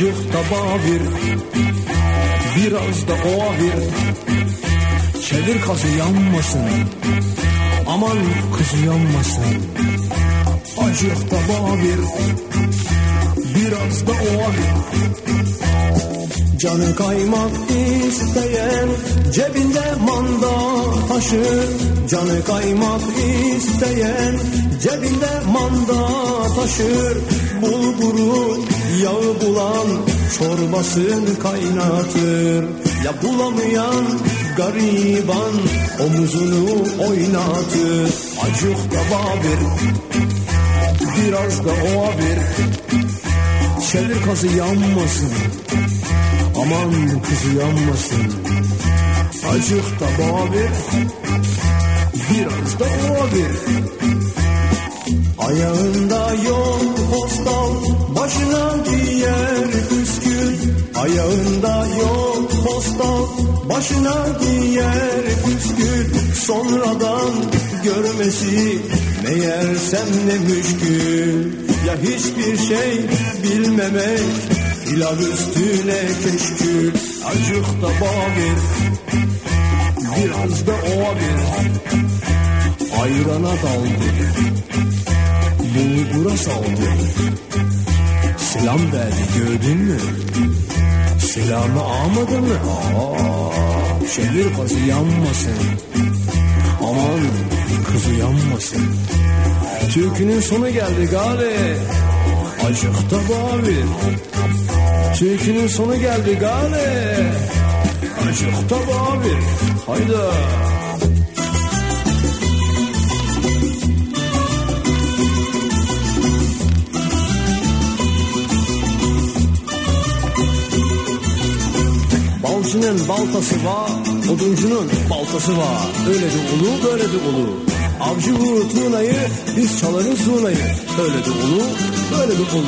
Acık Biraz da ova bir Çevir kazı yanmasın. Aman kızı yanmasın. Acık da bavir Biraz da ova bir Canı kaymak isteyen cebinde manda taşır Canı kaymak isteyen cebinde manda taşır Bulguru yağı bulan çorbasını kaynatır Ya bulamayan gariban omuzunu oynatır Acık da babir biraz da ova bir Çevir kazı yanmasın Aman kızı yanmasın. Acık da babir Biraz da o bir Ayağında postal Başına giyer püskül. Ayağında yok postal Başına giyer püskül. Sonradan görmesi Meğersem ne müşkül. Ya hiçbir şey bilmemek Pilav üstüne keşkül. Acık da babir Biraz da o bir. Ayrana daldı Bulgura saldı Selam verdi gördün mü? Selamı almadın mı? Aa, Şehir kazı yanmasın. Aman kızı yanmasın. Türkünün sonu geldi gari. Acık da babir Türkünün sonu geldi gale. Acık tabi abi. Hayda. Balcının baltası var, oduncunun baltası var. Öyle de ulu, böyle de ulu. Avcı vurur tuğnayı, biz çalarız zurnayı. Öyle de ulu, böyle de ulu.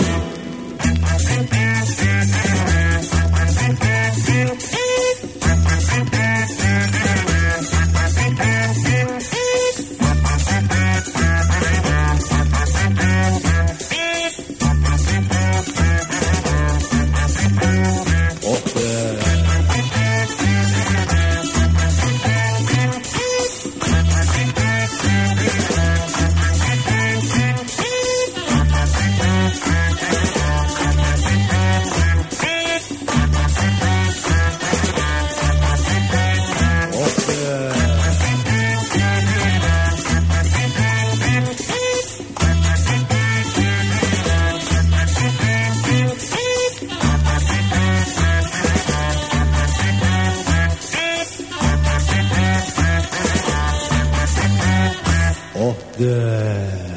对